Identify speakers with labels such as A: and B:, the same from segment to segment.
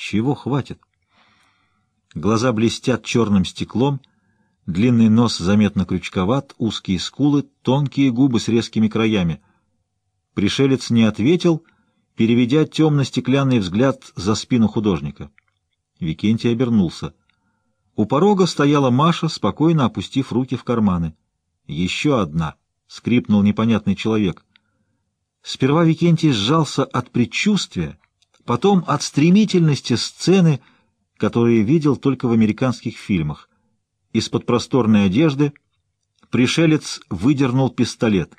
A: Чего хватит? Глаза блестят черным стеклом, длинный нос заметно крючковат, узкие скулы, тонкие губы с резкими краями. Пришелец не ответил, переведя темно-стеклянный взгляд за спину художника. Викентий обернулся. У порога стояла Маша, спокойно опустив руки в карманы. «Еще одна!» — скрипнул непонятный человек. Сперва Викентий сжался от предчувствия, потом от стремительности сцены, которые видел только в американских фильмах. Из-под просторной одежды пришелец выдернул пистолет,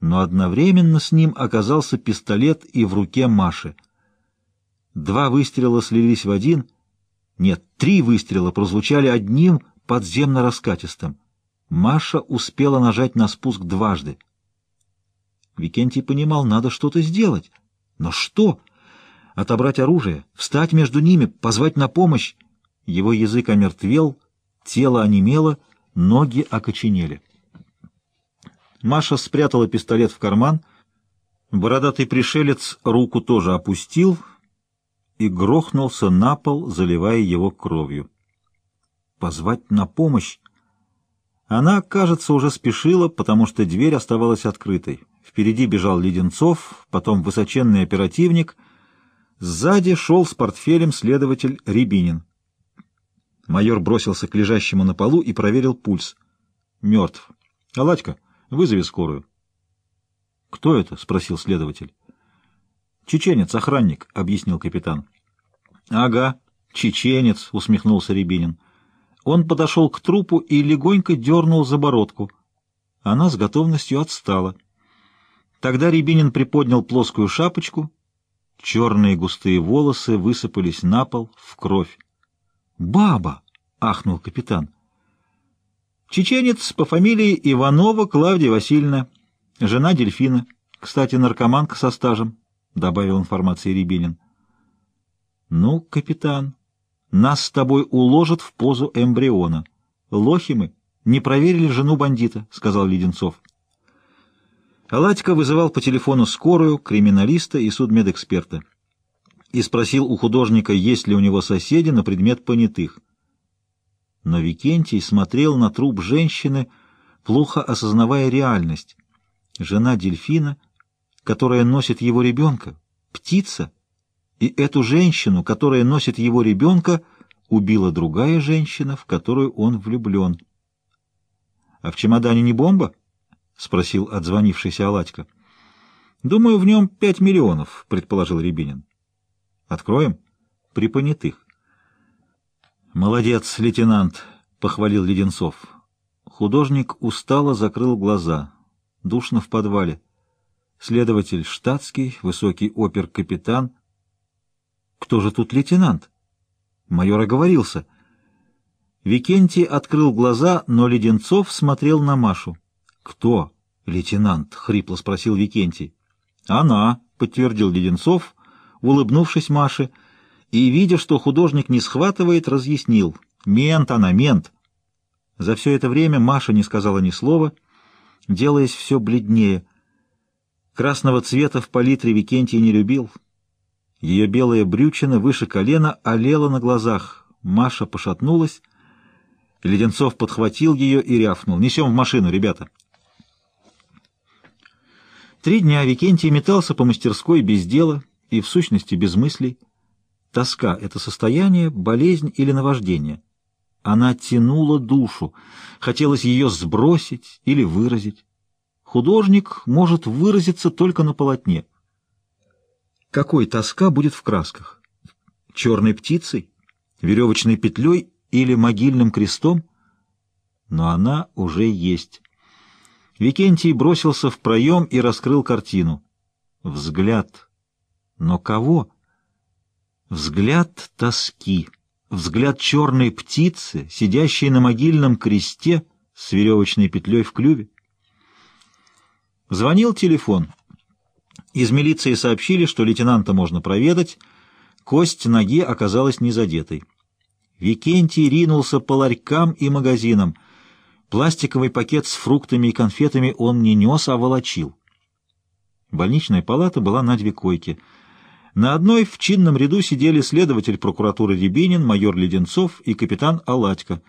A: но одновременно с ним оказался пистолет и в руке Маши. Два выстрела слились в один, нет, три выстрела прозвучали одним подземно-раскатистым. Маша успела нажать на спуск дважды. Викентий понимал, надо что-то сделать. Но что? Отобрать оружие, встать между ними, позвать на помощь. Его язык омертвел, тело онемело, ноги окоченели. Маша спрятала пистолет в карман. Бородатый пришелец руку тоже опустил и грохнулся на пол, заливая его кровью. Позвать на помощь? Она, кажется, уже спешила, потому что дверь оставалась открытой. Впереди бежал Леденцов, потом высоченный оперативник. Сзади шел с портфелем следователь Рябинин. Майор бросился к лежащему на полу и проверил пульс. Мертв. — Аладька, вызови скорую. — Кто это? — спросил следователь. — Чеченец, охранник, — объяснил капитан. — Ага, чеченец, — усмехнулся Рябинин. Он подошел к трупу и легонько дернул за бородку. Она с готовностью отстала. Тогда Рябинин приподнял плоскую шапочку, черные густые волосы высыпались на пол в кровь. «Баба!» — ахнул капитан. «Чеченец по фамилии Иванова Клавдия Васильевна, жена дельфина, кстати, наркоманка со стажем», — добавил информации Рябинин. «Ну, капитан, нас с тобой уложат в позу эмбриона. Лохи мы, не проверили жену бандита», — сказал Леденцов. Аладько вызывал по телефону скорую, криминалиста и судмедэксперта и спросил у художника, есть ли у него соседи на предмет понятых. Но Викентий смотрел на труп женщины, плохо осознавая реальность. Жена дельфина, которая носит его ребенка, птица, и эту женщину, которая носит его ребенка, убила другая женщина, в которую он влюблен. — А в чемодане не бомба? — спросил отзвонившийся Аладько. — Думаю, в нем пять миллионов, — предположил Рябинин. — Откроем? — При понятых. — Молодец, лейтенант, — похвалил Леденцов. Художник устало закрыл глаза. Душно в подвале. Следователь штатский, высокий опер-капитан. Кто же тут лейтенант? Майор оговорился. Викентий открыл глаза, но Леденцов смотрел на Машу. «Кто?» — лейтенант, — хрипло спросил Викентий. «Она», — подтвердил Леденцов, улыбнувшись Маше, и, видя, что художник не схватывает, разъяснил. «Мент она, мент!» За все это время Маша не сказала ни слова, делаясь все бледнее. Красного цвета в палитре Викентий не любил. Ее белая брючина выше колена олела на глазах. Маша пошатнулась. Леденцов подхватил ее и рявкнул. «Несем в машину, ребята!» Три дня Викентий метался по мастерской без дела и, в сущности, без мыслей. Тоска — это состояние, болезнь или наваждение. Она тянула душу, хотелось ее сбросить или выразить. Художник может выразиться только на полотне. Какой тоска будет в красках? Черной птицей, веревочной петлей или могильным крестом? Но она уже есть. Викентий бросился в проем и раскрыл картину. Взгляд. Но кого? Взгляд тоски. Взгляд черной птицы, сидящей на могильном кресте с веревочной петлей в клюве. Звонил телефон. Из милиции сообщили, что лейтенанта можно проведать. Кость ноги оказалась незадетой. Викентий ринулся по ларькам и магазинам — Пластиковый пакет с фруктами и конфетами он не нес, а волочил. Больничная палата была на две койки. На одной в чинном ряду сидели следователь прокуратуры Рябинин, майор Леденцов и капитан Аладько.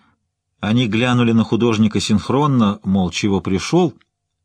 A: Они глянули на художника синхронно, мол, чего пришел —